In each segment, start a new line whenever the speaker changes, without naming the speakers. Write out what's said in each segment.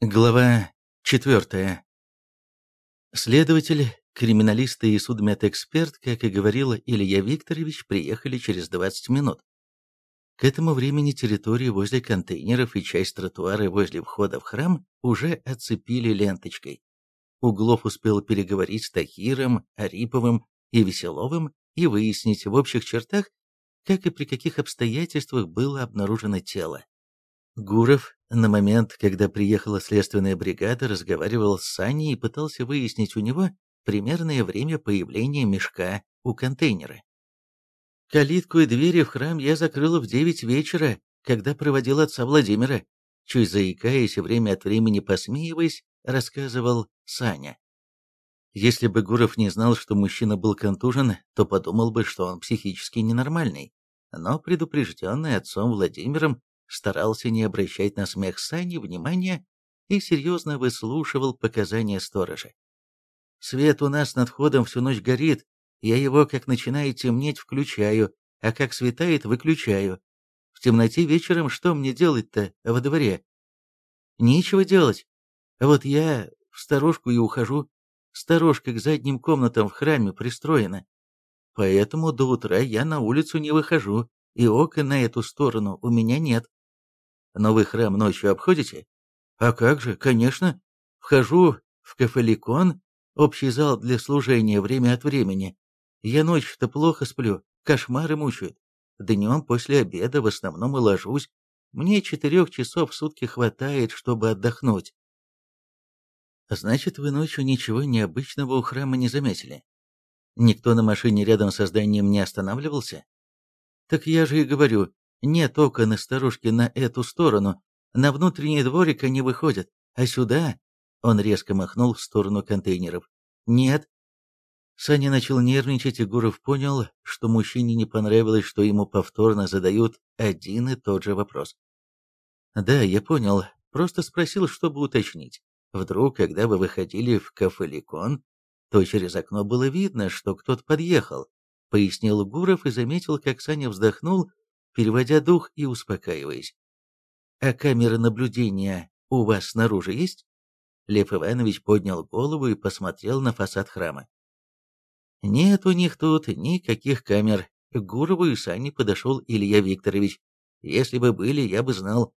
Глава 4. Следователь, криминалисты и судмедэксперт, как и говорила Илья Викторович, приехали через 20 минут. К этому времени территорию возле контейнеров и часть тротуара возле входа в храм уже оцепили ленточкой. Углов успел переговорить с Тахиром, Ариповым и Веселовым и выяснить в общих чертах, как и при каких обстоятельствах было обнаружено тело. Гуров на момент, когда приехала следственная бригада, разговаривал с Саней и пытался выяснить у него примерное время появления мешка у контейнера. Калитку и двери в храм я закрыла в девять вечера, когда проводил отца Владимира. Чуть заикаясь и время от времени посмеиваясь, рассказывал Саня. Если бы Гуров не знал, что мужчина был контужен, то подумал бы, что он психически ненормальный. Но предупрежденный отцом Владимиром старался не обращать на смех Сани внимания и серьезно выслушивал показания сторожа. «Свет у нас над входом всю ночь горит, я его, как начинает темнеть, включаю, а как светает, выключаю. В темноте вечером что мне делать-то во дворе? Нечего делать. Вот я в сторожку и ухожу. Сторожка к задним комнатам в храме пристроена. Поэтому до утра я на улицу не выхожу, и окон на эту сторону у меня нет. Но вы храм ночью обходите? А как же, конечно. Вхожу в кафеликон, общий зал для служения время от времени. Я ночью-то плохо сплю, кошмары мучают. Днем после обеда в основном и ложусь. Мне четырех часов в сутки хватает, чтобы отдохнуть. Значит, вы ночью ничего необычного у храма не заметили? Никто на машине рядом со зданием не останавливался? Так я же и говорю, нет окон и старушки на эту сторону, на внутренний дворик они выходят, а сюда...» Он резко махнул в сторону контейнеров. «Нет». Саня начал нервничать, и Гуров понял, что мужчине не понравилось, что ему повторно задают один и тот же вопрос. «Да, я понял. Просто спросил, чтобы уточнить. Вдруг, когда вы выходили в кафе «Ликон», то через окно было видно, что кто-то подъехал», — пояснил Гуров и заметил, как Саня вздохнул переводя дух и успокаиваясь. «А камера наблюдения у вас снаружи есть?» Лев Иванович поднял голову и посмотрел на фасад храма. «Нет у них тут никаких камер. К Гурову и Сане подошел Илья Викторович. Если бы были, я бы знал.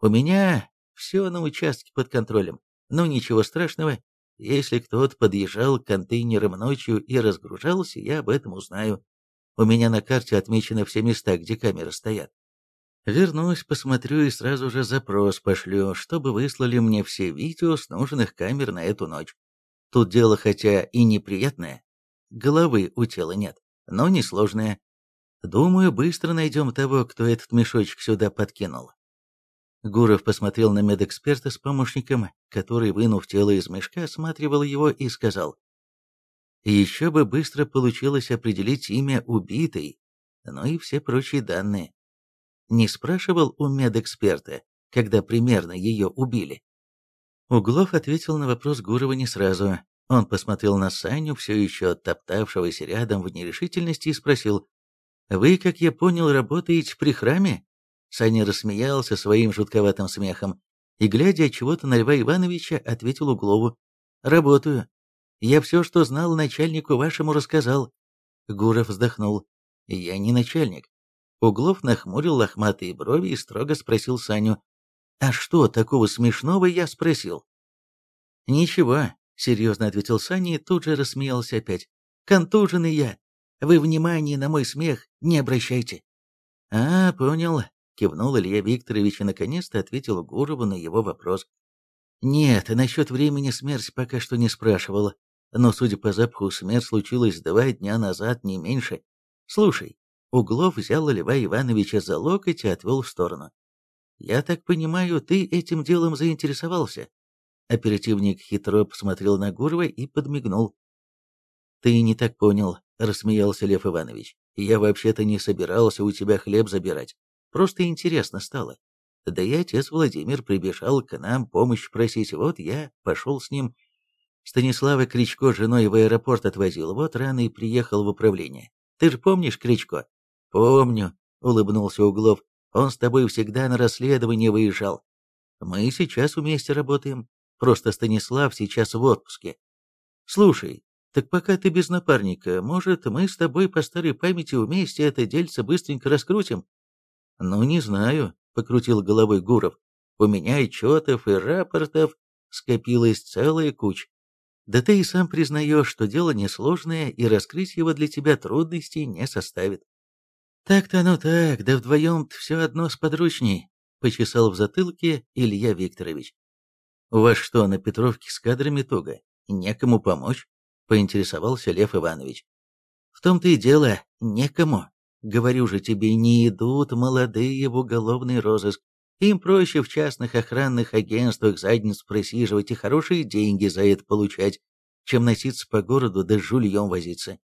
У меня все на участке под контролем. Но ничего страшного. Если кто-то подъезжал к контейнерам ночью и разгружался, я об этом узнаю. У меня на карте отмечены все места, где камеры стоят. Вернусь, посмотрю и сразу же запрос пошлю, чтобы выслали мне все видео с нужных камер на эту ночь. Тут дело хотя и неприятное, головы у тела нет, но несложное. Думаю, быстро найдем того, кто этот мешочек сюда подкинул. Гуров посмотрел на медэксперта с помощником, который, вынув тело из мешка, осматривал его и сказал, еще бы быстро получилось определить имя убитой, но и все прочие данные. Не спрашивал у медэксперта, когда примерно ее убили. Углов ответил на вопрос Гурова не сразу. Он посмотрел на Саню, все еще топтавшегося рядом в нерешительности, и спросил, «Вы, как я понял, работаете при храме?» Саня рассмеялся своим жутковатым смехом и, глядя от чего-то на Льва Ивановича, ответил Углову, «Работаю. Я все, что знал, начальнику вашему рассказал. Гуров вздохнул. Я не начальник. Углов нахмурил лохматые брови и строго спросил Саню. «А что такого смешного?» я спросил. «Ничего», — серьезно ответил Саня и тут же рассмеялся опять. «Контуженный я. Вы внимания на мой смех не обращайте». «А, понял», — кивнул Илья Викторович и наконец-то ответил Гурову на его вопрос. «Нет, насчет времени смерть пока что не спрашивал но, судя по запаху, смерть случилась два дня назад, не меньше. Слушай, Углов взял Льва Ивановича за локоть и отвел в сторону. «Я так понимаю, ты этим делом заинтересовался?» Оперативник хитро посмотрел на Гурова и подмигнул. «Ты не так понял», — рассмеялся Лев Иванович. «Я вообще-то не собирался у тебя хлеб забирать. Просто интересно стало. Да и отец Владимир прибежал к нам помощь просить, вот я пошел с ним Станислава Кричко женой в аэропорт отвозил, вот рано и приехал в управление. Ты же помнишь Кричко? Помню, улыбнулся Углов. Он с тобой всегда на расследование выезжал. Мы сейчас вместе работаем. Просто Станислав сейчас в отпуске. Слушай, так пока ты без напарника, может, мы с тобой по старой памяти вместе это дельце быстренько раскрутим? Ну, не знаю, покрутил головой Гуров. У меня отчетов и рапортов скопилась целая куча. Да ты и сам признаешь, что дело несложное, и раскрыть его для тебя трудностей не составит. Так-то оно так, да вдвоем-то все одно с подручней, почесал в затылке Илья Викторович. У вас что, на Петровке с кадрами туго? Некому помочь? Поинтересовался Лев Иванович. В том-то и дело, некому. Говорю же тебе, не идут молодые в уголовный розыск. Им проще в частных охранных агентствах задниц просиживать и хорошие деньги за это получать, чем носиться по городу да жульем возиться.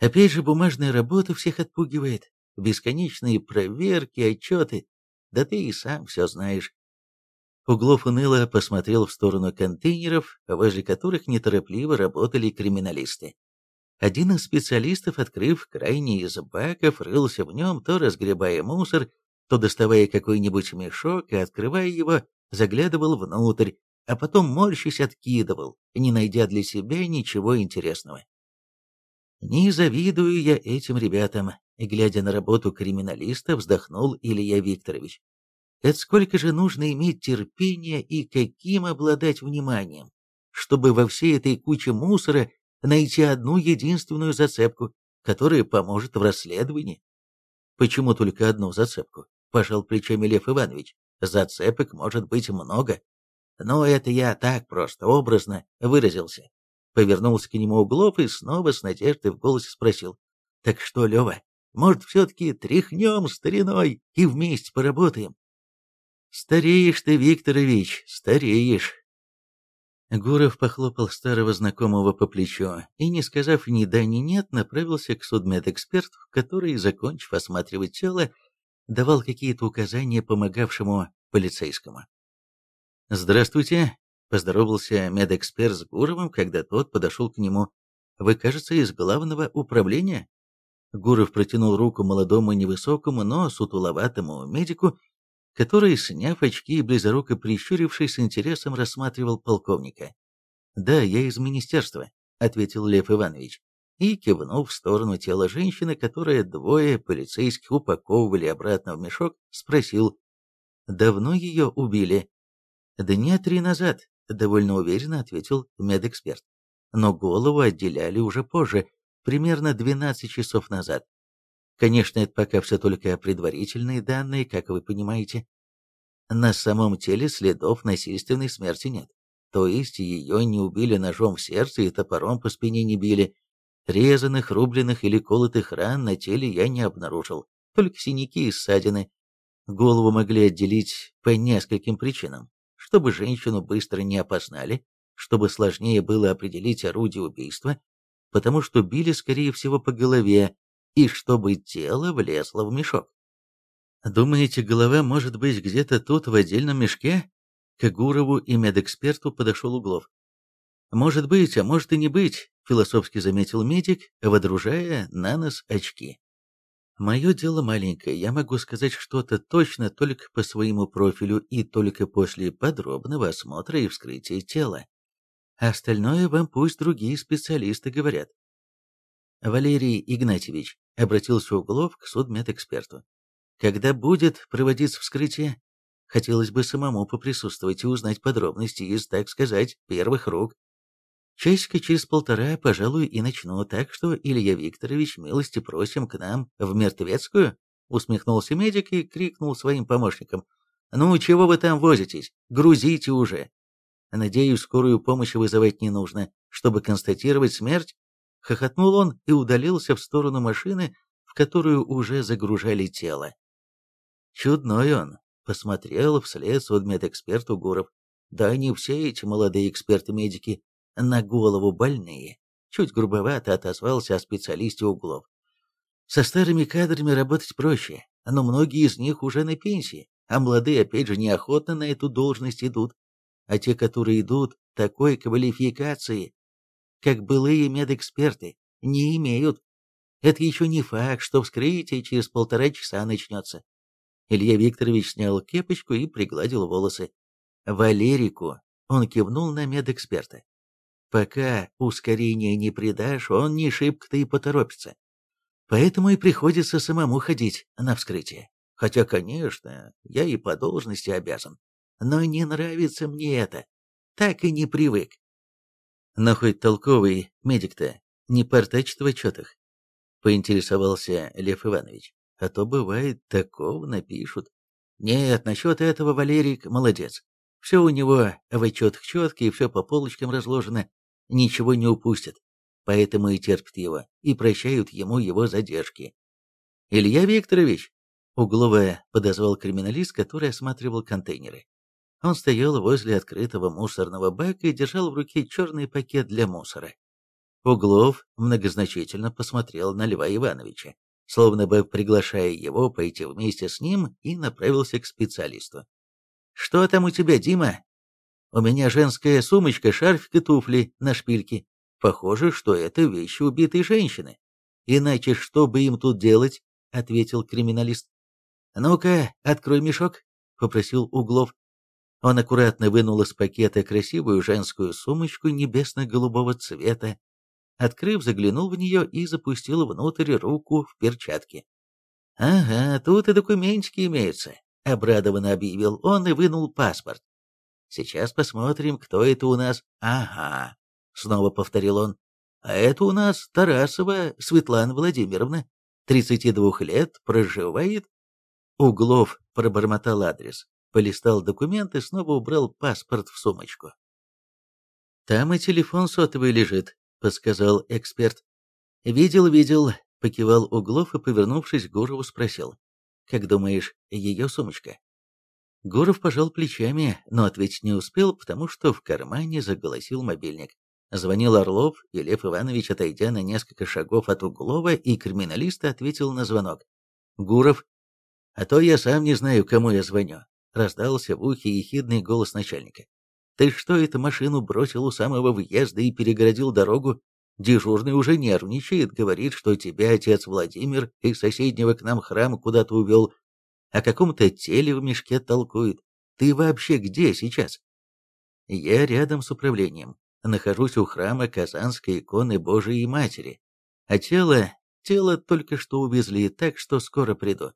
Опять же, бумажная работа всех отпугивает. Бесконечные проверки, отчеты. Да ты и сам все знаешь. Углов уныло посмотрел в сторону контейнеров, возле которых неторопливо работали криминалисты. Один из специалистов, открыв крайний из баков, рылся в нем, то разгребая мусор, то доставая какой-нибудь мешок и, открывая его, заглядывал внутрь, а потом, морщись, откидывал, не найдя для себя ничего интересного. Не завидую я этим ребятам, глядя на работу криминалиста, вздохнул Илья Викторович. Это сколько же нужно иметь терпения и каким обладать вниманием, чтобы во всей этой куче мусора найти одну единственную зацепку, которая поможет в расследовании. Почему только одну зацепку? Пожал плечами Лев Иванович. Зацепок может быть много. Но это я так просто, образно выразился. Повернулся к нему Углов и снова с надеждой в голосе спросил. Так что, Лева, может, все-таки тряхнем стариной и вместе поработаем? Стареешь ты, Викторович, стареешь. Гуров похлопал старого знакомого по плечу и, не сказав ни да, ни нет, направился к судмедэксперту, который, закончив осматривать тело, давал какие-то указания помогавшему полицейскому. «Здравствуйте», — поздоровался медэксперт с Гуровым, когда тот подошел к нему. «Вы, кажется, из главного управления?» Гуров протянул руку молодому невысокому, но сутуловатому медику, который, сняв очки и близоруко прищурившись, с интересом рассматривал полковника. «Да, я из министерства», — ответил Лев Иванович и, кивнув в сторону тела женщины, которое двое полицейских упаковывали обратно в мешок, спросил, «Давно ее убили?» «Дня три назад», — довольно уверенно ответил медэксперт. «Но голову отделяли уже позже, примерно 12 часов назад. Конечно, это пока все только предварительные данные, как вы понимаете. На самом теле следов насильственной смерти нет. То есть ее не убили ножом в сердце и топором по спине не били, Резаных, рубленных или колотых ран на теле я не обнаружил, только синяки и ссадины. Голову могли отделить по нескольким причинам. Чтобы женщину быстро не опознали, чтобы сложнее было определить орудие убийства, потому что били, скорее всего, по голове, и чтобы тело влезло в мешок. Думаете, голова может быть где-то тут, в отдельном мешке? К Гурову и медэксперту подошел Углов. Может быть, а может и не быть, философски заметил медик, водружая на нос очки. Мое дело маленькое, я могу сказать что-то точно только по своему профилю и только после подробного осмотра и вскрытия тела. Остальное вам пусть другие специалисты говорят. Валерий Игнатьевич обратился Углов к судмедэксперту. Когда будет проводиться вскрытие? Хотелось бы самому поприсутствовать и узнать подробности из, так сказать, первых рук. Часика через полтора, пожалуй, и начну, так что, Илья Викторович, милости просим к нам в Мертвецкую, усмехнулся медик и крикнул своим помощникам. «Ну, чего вы там возитесь? Грузите уже!» «Надеюсь, скорую помощь вызывать не нужно, чтобы констатировать смерть?» Хохотнул он и удалился в сторону машины, в которую уже загружали тело. Чудной он, посмотрел вслед судмедэксперту Гуров. Да они все эти молодые эксперты-медики на голову больные. Чуть грубовато отозвался о специалисте углов. Со старыми кадрами работать проще, но многие из них уже на пенсии, а молодые опять же неохотно на эту должность идут. А те, которые идут такой квалификации, как былые медэксперты, не имеют. Это еще не факт, что вскрытие через полтора часа начнется. Илья Викторович снял кепочку и пригладил волосы. Валерику, он кивнул на медэксперта. Пока ускорения не придашь, он не шибко-то и поторопится. Поэтому и приходится самому ходить на вскрытие. Хотя, конечно, я и по должности обязан. Но не нравится мне это. Так и не привык. Но хоть толковый медик-то не портачит в отчетах. Поинтересовался Лев Иванович. А то бывает, такого напишут. Нет, насчет этого Валерик молодец. Все у него в отчетах четко и все по полочкам разложено. Ничего не упустит. Поэтому и терпят его, и прощают ему его задержки. «Илья Викторович!» Угловая подозвал криминалист, который осматривал контейнеры. Он стоял возле открытого мусорного бака и держал в руке черный пакет для мусора. Углов многозначительно посмотрел на Льва Ивановича, словно бы приглашая его пойти вместе с ним, и направился к специалисту. «Что там у тебя, Дима?» «У меня женская сумочка, шарфик и туфли на шпильке. Похоже, что это вещи убитой женщины. Иначе что бы им тут делать?» — ответил криминалист. «Ну-ка, открой мешок», — попросил Углов. Он аккуратно вынул из пакета красивую женскую сумочку небесно-голубого цвета, открыв, заглянул в нее и запустил внутрь руку в перчатке. «Ага, тут и документики имеются», — обрадованно объявил он и вынул паспорт. «Сейчас посмотрим, кто это у нас. Ага», — снова повторил он. «А это у нас Тарасова Светлана Владимировна, 32 лет, проживает...» Углов пробормотал адрес, полистал документы, снова убрал паспорт в сумочку. «Там и телефон сотовый лежит», — подсказал эксперт. «Видел, видел», — покивал Углов и, повернувшись к Гурову, спросил. «Как думаешь, ее сумочка?» Гуров пожал плечами, но ответить не успел, потому что в кармане заголосил мобильник. Звонил Орлов, и Лев Иванович, отойдя на несколько шагов от Углова и криминалиста, ответил на звонок. «Гуров, а то я сам не знаю, кому я звоню», — раздался в ухе ехидный голос начальника. Ты что, эту машину бросил у самого въезда и перегородил дорогу? Дежурный уже нервничает, говорит, что тебя отец Владимир из соседнего к нам храма куда-то увел, о каком-то теле в мешке толкует. Ты вообще где сейчас? Я рядом с управлением. Нахожусь у храма Казанской иконы Божией Матери. А тело... Тело только что увезли, так что скоро приду.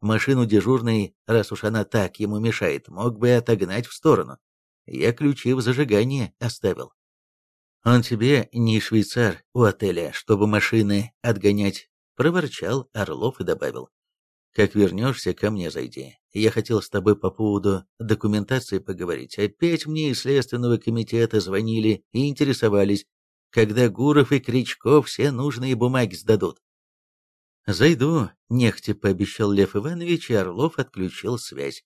Машину дежурный, раз уж она так ему мешает, мог бы отогнать в сторону. Я ключи в зажигании оставил. Он тебе не швейцар у отеля, чтобы машины отгонять, проворчал Орлов и добавил. Как вернешься, ко мне зайди. Я хотел с тобой по поводу документации поговорить. Опять мне из Следственного комитета звонили и интересовались, когда Гуров и Кричков все нужные бумаги сдадут. «Зайду», — нехотя пообещал Лев Иванович, и Орлов отключил связь.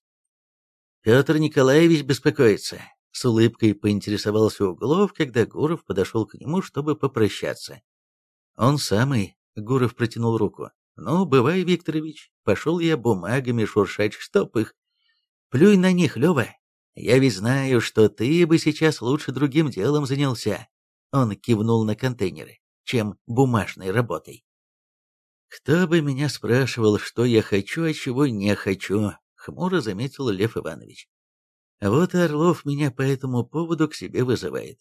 Петр Николаевич беспокоится. С улыбкой поинтересовался Углов, когда Гуров подошел к нему, чтобы попрощаться. Он самый, Гуров протянул руку. «Ну, бывай, Викторович, пошел я бумагами шуршать, чтоб их. Плюй на них, Лева. Я ведь знаю, что ты бы сейчас лучше другим делом занялся». Он кивнул на контейнеры, чем бумажной работой. «Кто бы меня спрашивал, что я хочу, а чего не хочу?» хмуро заметил Лев Иванович. Вот и Орлов меня по этому поводу к себе вызывает.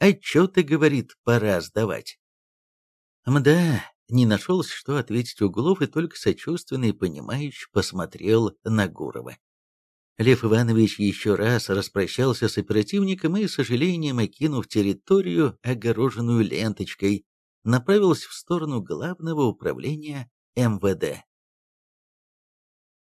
Отчеты, говорит, пора сдавать. Мда, не нашелся, что ответить Углов, и только сочувственный и понимающий посмотрел на Гурова. Лев Иванович еще раз распрощался с оперативником и, с сожалением окинув территорию, огороженную ленточкой, направился в сторону главного управления МВД.